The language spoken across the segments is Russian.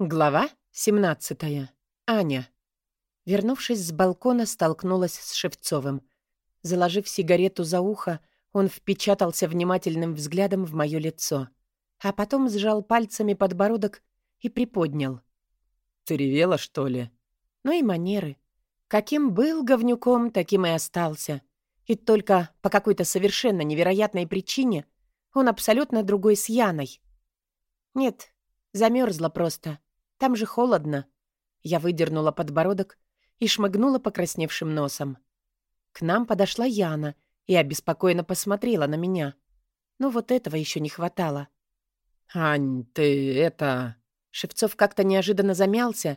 Глава 17. Аня. Вернувшись с балкона, столкнулась с Шевцовым. Заложив сигарету за ухо, он впечатался внимательным взглядом в мое лицо, а потом сжал пальцами подбородок и приподнял. «Ты ревела, что ли?» Ну и манеры. Каким был говнюком, таким и остался. И только по какой-то совершенно невероятной причине он абсолютно другой с Яной. Нет, замерзла просто. Там же холодно. Я выдернула подбородок и шмыгнула покрасневшим носом. К нам подошла Яна и обеспокоенно посмотрела на меня. Ну вот этого еще не хватало. «Ань, ты это...» Шевцов как-то неожиданно замялся,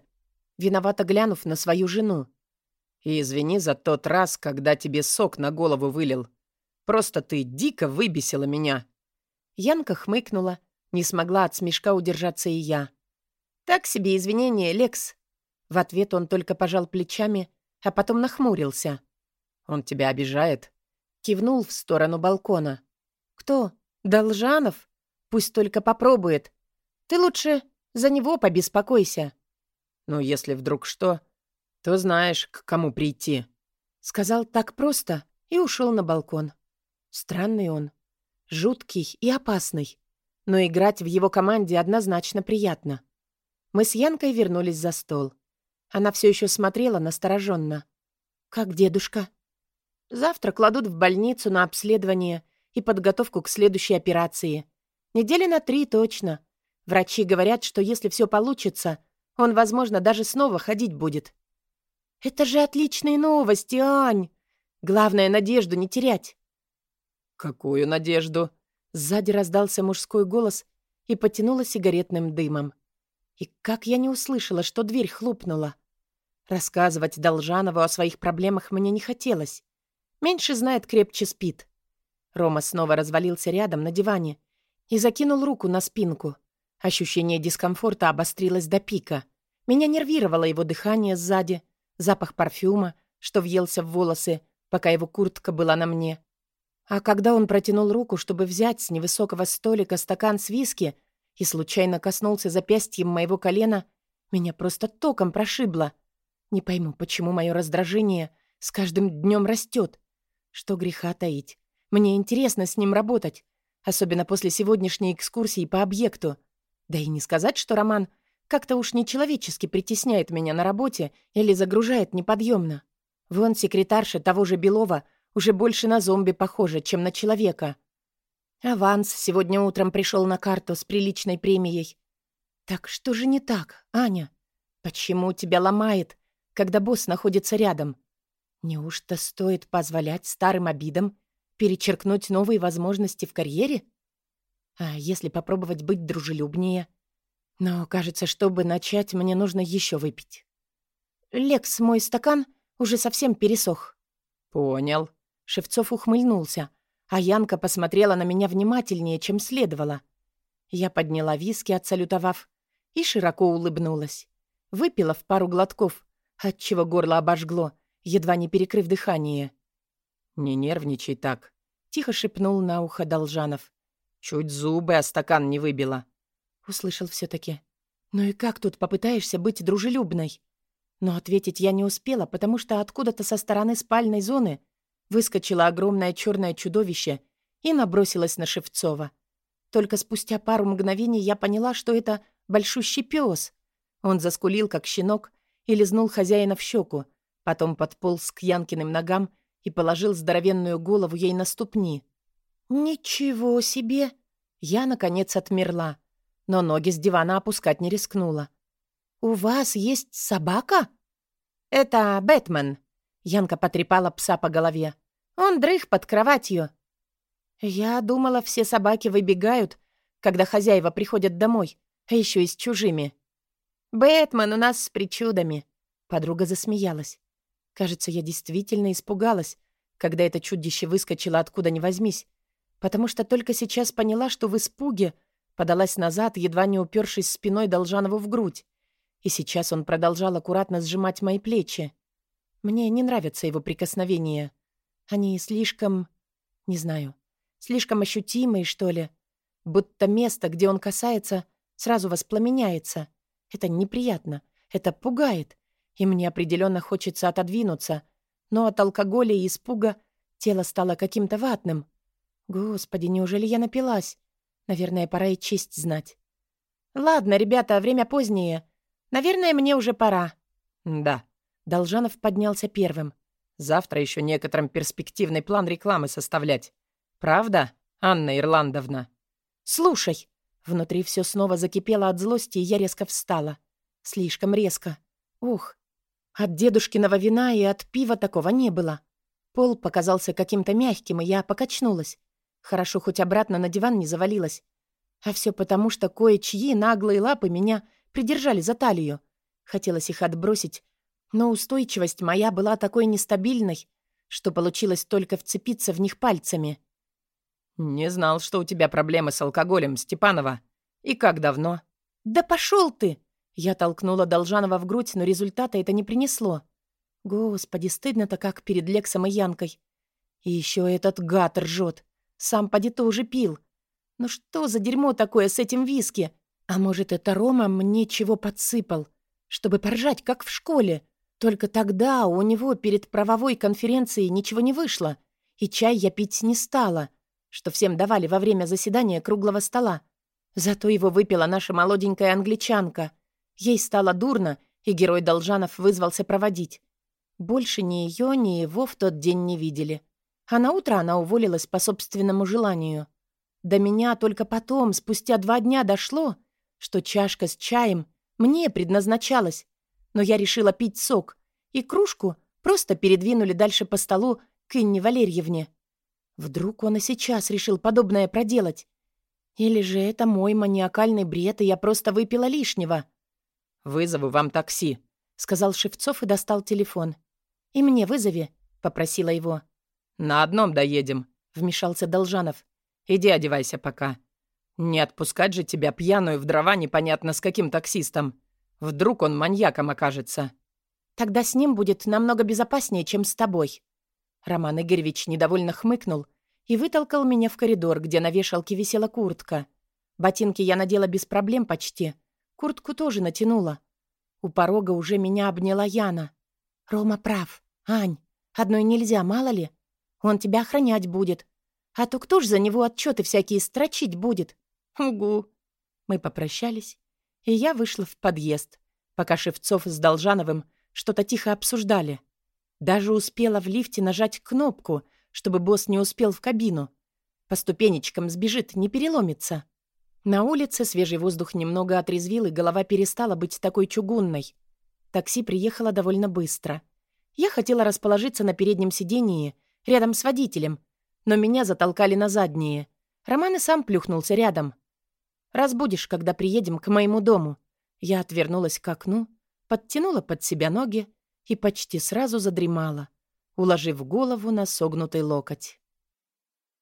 виновато глянув на свою жену. И извини за тот раз, когда тебе сок на голову вылил. Просто ты дико выбесила меня». Янка хмыкнула, не смогла от смешка удержаться и я. «Так себе извинения, Лекс». В ответ он только пожал плечами, а потом нахмурился. «Он тебя обижает?» Кивнул в сторону балкона. «Кто? Должанов? Пусть только попробует. Ты лучше за него побеспокойся». «Ну, если вдруг что, то знаешь, к кому прийти». Сказал так просто и ушел на балкон. Странный он. Жуткий и опасный. Но играть в его команде однозначно приятно. Мы с Янкой вернулись за стол. Она все еще смотрела настороженно. «Как дедушка?» «Завтра кладут в больницу на обследование и подготовку к следующей операции. Недели на три точно. Врачи говорят, что если все получится, он, возможно, даже снова ходить будет». «Это же отличные новости, Ань! Главное, надежду не терять». «Какую надежду?» Сзади раздался мужской голос и потянуло сигаретным дымом. И как я не услышала, что дверь хлопнула. Рассказывать Должанову о своих проблемах мне не хотелось. Меньше знает, крепче спит. Рома снова развалился рядом на диване и закинул руку на спинку. Ощущение дискомфорта обострилось до пика. Меня нервировало его дыхание сзади, запах парфюма, что въелся в волосы, пока его куртка была на мне. А когда он протянул руку, чтобы взять с невысокого столика стакан с виски, и случайно коснулся запястьем моего колена, меня просто током прошибло. Не пойму, почему мое раздражение с каждым днем растет. Что греха таить. Мне интересно с ним работать, особенно после сегодняшней экскурсии по объекту. Да и не сказать, что Роман как-то уж нечеловечески притесняет меня на работе или загружает неподъемно. Вон секретарша того же Белова уже больше на зомби похожа, чем на человека. Аванс сегодня утром пришел на карту с приличной премией. Так что же не так, Аня? Почему тебя ломает, когда босс находится рядом? Неужто стоит позволять старым обидам перечеркнуть новые возможности в карьере? А если попробовать быть дружелюбнее? Но, кажется, чтобы начать, мне нужно еще выпить. Лекс, мой стакан уже совсем пересох. Понял. Шевцов ухмыльнулся, а Янка посмотрела на меня внимательнее, чем следовало. Я подняла виски, отсалютовав, и широко улыбнулась. Выпила в пару глотков, отчего горло обожгло, едва не перекрыв дыхание. «Не нервничай так», — тихо шепнул на ухо Должанов. «Чуть зубы, а стакан не выбила». Услышал все таки «Ну и как тут попытаешься быть дружелюбной?» Но ответить я не успела, потому что откуда-то со стороны спальной зоны Выскочило огромное черное чудовище и набросилось на Шевцова. Только спустя пару мгновений я поняла, что это большущий пес. Он заскулил, как щенок, и лизнул хозяина в щеку, потом подполз к Янкиным ногам и положил здоровенную голову ей на ступни. «Ничего себе!» Я, наконец, отмерла, но ноги с дивана опускать не рискнула. «У вас есть собака?» «Это Бэтмен», Янка потрепала пса по голове. «Он дрых под кроватью». «Я думала, все собаки выбегают, когда хозяева приходят домой, а еще и с чужими». «Бэтмен у нас с причудами», — подруга засмеялась. Кажется, я действительно испугалась, когда это чудище выскочило откуда ни возьмись, потому что только сейчас поняла, что в испуге подалась назад, едва не упершись спиной Должанову в грудь. И сейчас он продолжал аккуратно сжимать мои плечи. Мне не нравятся его прикосновения. Они слишком... не знаю. Слишком ощутимые, что ли. Будто место, где он касается, сразу воспламеняется. Это неприятно, это пугает, и мне определенно хочется отодвинуться, но от алкоголя и испуга тело стало каким-то ватным. Господи, неужели я напилась? Наверное, пора и честь знать. «Ладно, ребята, время позднее. Наверное, мне уже пора». «Да». Должанов поднялся первым. «Завтра еще некоторым перспективный план рекламы составлять. Правда, Анна Ирландовна?» «Слушай». Внутри все снова закипело от злости, и я резко встала. Слишком резко. Ух. От дедушкиного вина и от пива такого не было. Пол показался каким-то мягким, и я покачнулась. Хорошо, хоть обратно на диван не завалилась. А все потому, что кое-чьи наглые лапы меня придержали за талию. Хотелось их отбросить, но устойчивость моя была такой нестабильной, что получилось только вцепиться в них пальцами. «Не знал, что у тебя проблемы с алкоголем, Степанова. И как давно?» «Да пошел ты!» Я толкнула Должанова в грудь, но результата это не принесло. Господи, стыдно-то как перед Лексом и Янкой. И еще этот гад ржет. Сам поди тоже пил. Ну что за дерьмо такое с этим виски? А может, это Рома мне чего подсыпал? Чтобы поржать, как в школе. Только тогда у него перед правовой конференцией ничего не вышло. И чай я пить не стала, что всем давали во время заседания круглого стола. Зато его выпила наша молоденькая англичанка. Ей стало дурно, и герой Должанов вызвался проводить. Больше ни ее, ни его в тот день не видели. А на утро она уволилась по собственному желанию. До меня только потом, спустя два дня, дошло, что чашка с чаем мне предназначалась. Но я решила пить сок, и кружку просто передвинули дальше по столу к Инне Валерьевне. Вдруг он и сейчас решил подобное проделать? Или же это мой маниакальный бред, и я просто выпила лишнего? «Вызову вам такси», — сказал Шевцов и достал телефон. «И мне вызови», — попросила его. «На одном доедем», — вмешался Должанов. «Иди одевайся пока. Не отпускать же тебя пьяную в дрова непонятно с каким таксистом. Вдруг он маньяком окажется». «Тогда с ним будет намного безопаснее, чем с тобой». Роман Игоревич недовольно хмыкнул и вытолкал меня в коридор, где на вешалке висела куртка. Ботинки я надела без проблем почти. Куртку тоже натянула. У порога уже меня обняла Яна. «Рома прав. Ань, одной нельзя, мало ли. Он тебя охранять будет. А то кто ж за него отчеты всякие строчить будет? Угу. Мы попрощались, и я вышла в подъезд, пока Шевцов с Должановым что-то тихо обсуждали. Даже успела в лифте нажать кнопку, чтобы босс не успел в кабину. По ступенечкам сбежит, не переломится. На улице свежий воздух немного отрезвил, и голова перестала быть такой чугунной. Такси приехало довольно быстро. Я хотела расположиться на переднем сидении, рядом с водителем, но меня затолкали на задние. Роман и сам плюхнулся рядом. «Разбудишь, когда приедем к моему дому». Я отвернулась к окну, подтянула под себя ноги и почти сразу задремала, уложив голову на согнутый локоть.